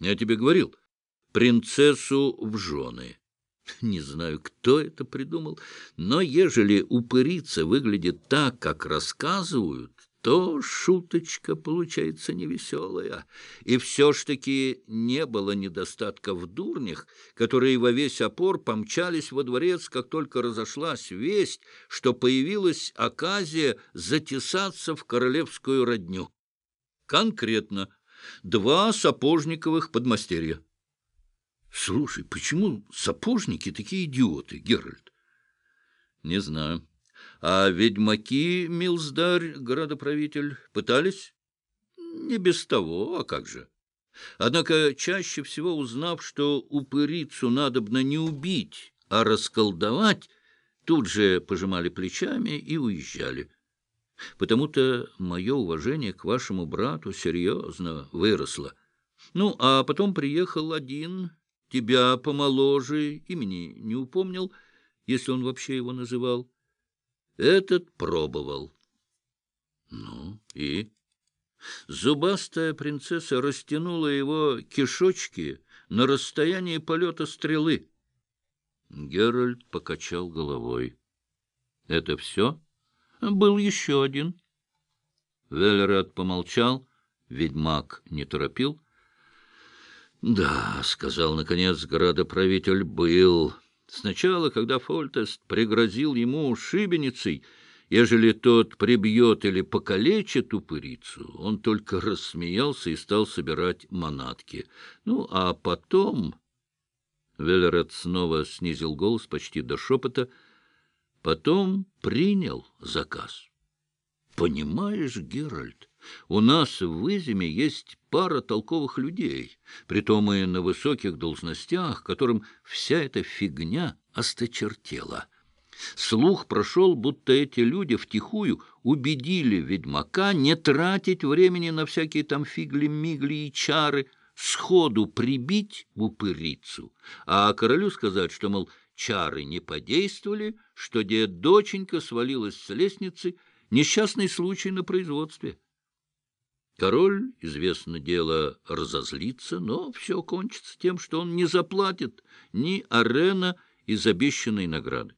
Я тебе говорил, принцессу в жены. Не знаю, кто это придумал, но ежели упырица выглядит так, как рассказывают, то шуточка получается невеселая. И все ж таки не было недостатка в дурнях, которые во весь опор помчались во дворец, как только разошлась весть, что появилась оказия затесаться в королевскую родню. Конкретно два сапожниковых подмастерья. Слушай, почему сапожники такие идиоты, Геральт? Не знаю. А ведьмаки, милздарь, городоправитель, пытались? Не без того, а как же? Однако чаще всего узнав, что упырицу надобно не убить, а расколдовать, тут же пожимали плечами и уезжали. Потому-то мое уважение к вашему брату серьезно выросло. Ну, а потом приехал один, тебя помоложе, имени не упомнил, если он вообще его называл, этот пробовал. Ну, и? Зубастая принцесса растянула его кишочки на расстоянии полета стрелы. Геральт покачал головой. — Это все? Был еще один. Велерат помолчал, ведьмак не торопил. — Да, — сказал, наконец, градоправитель, — был... Сначала, когда Фольтест пригрозил ему шибеницей, ежели тот прибьет или покалечит упырицу, он только рассмеялся и стал собирать манатки. Ну, а потом... Велерет снова снизил голос почти до шепота. Потом принял заказ. Понимаешь, Геральт, у нас в Изиме есть пара толковых людей, притом и на высоких должностях, которым вся эта фигня осточертела. Слух прошел, будто эти люди втихую убедили ведьмака не тратить времени на всякие там фигли-мигли и чары, сходу прибить упырицу, а королю сказать, что, мол, чары не подействовали, что дед доченька свалилась с лестницы, несчастный случай на производстве. Король, известно дело, разозлится, но все кончится тем, что он не заплатит ни арена из обещанной награды.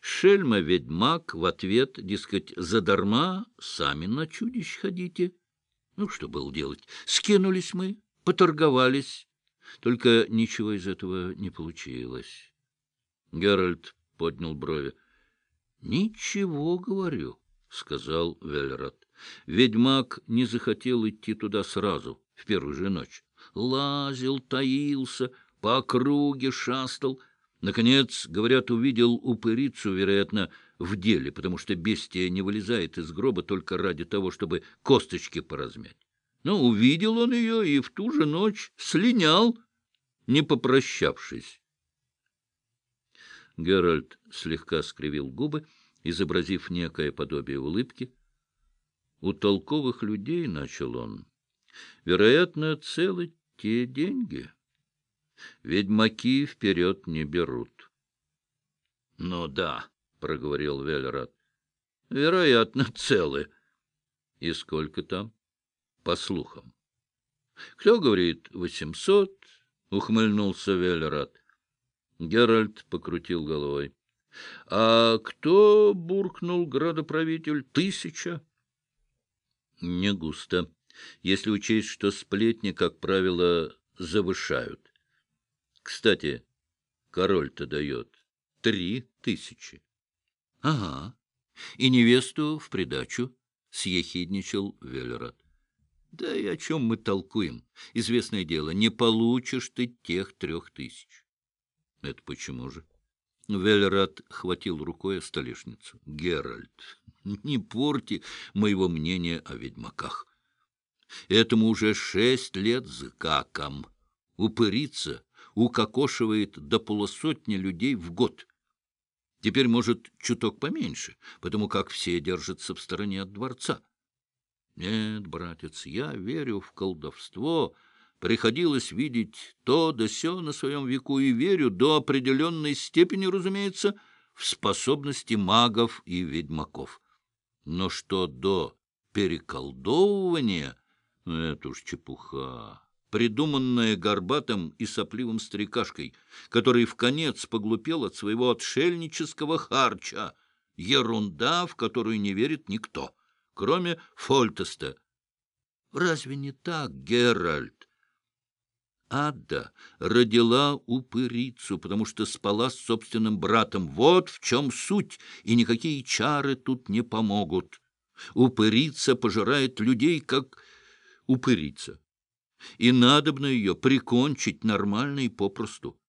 Шельма-ведьмак в ответ, дескать, задарма, сами на чудищ ходите. Ну, что было делать? Скинулись мы, поторговались. Только ничего из этого не получилось. Геральт поднял брови. — Ничего, говорю, — сказал Вельрат. Ведьмак не захотел идти туда сразу, в первую же ночь. Лазил, таился, по округе шастал. Наконец, говорят, увидел упырицу, вероятно, в деле, потому что бестия не вылезает из гроба только ради того, чтобы косточки поразмять. Но увидел он ее и в ту же ночь слинял, не попрощавшись. Геральт слегка скривил губы, изобразив некое подобие улыбки. У толковых людей, — начал он, — вероятно, целы те деньги. Ведьмаки вперед не берут. — Ну да, — проговорил Вельрат, — вероятно, целы. — И сколько там? — По слухам. — Кто говорит восемьсот? — ухмыльнулся Вельрат. Геральт покрутил головой. — А кто буркнул градоправитель? Тысяча? Не густо, если учесть, что сплетни, как правило, завышают. Кстати, король-то дает три тысячи. — Ага. И невесту в придачу, — съехидничал Велерат. — Да и о чем мы толкуем? Известное дело, не получишь ты тех трех тысяч. — Это почему же? Велерат хватил рукой столешницу. — Геральт, не порти моего мнения о ведьмаках. Этому уже шесть лет с гаком. Упырица укокошивает до полусотни людей в год. Теперь, может, чуток поменьше, потому как все держатся в стороне от дворца. Нет, братец, я верю в колдовство. Приходилось видеть то да сё на своем веку и верю до определенной степени, разумеется, в способности магов и ведьмаков. Но что до переколдовывания, ну, это уж чепуха. придуманное горбатым и сопливым старикашкой, который в конец поглупел от своего отшельнического харча, ерунда, в которую не верит никто, кроме Фольтеста. Разве не так, Геральт? Ада родила упырицу, потому что спала с собственным братом. Вот в чем суть, и никакие чары тут не помогут. Упырица пожирает людей, как упырица. И надобно ее прикончить нормально и попросту.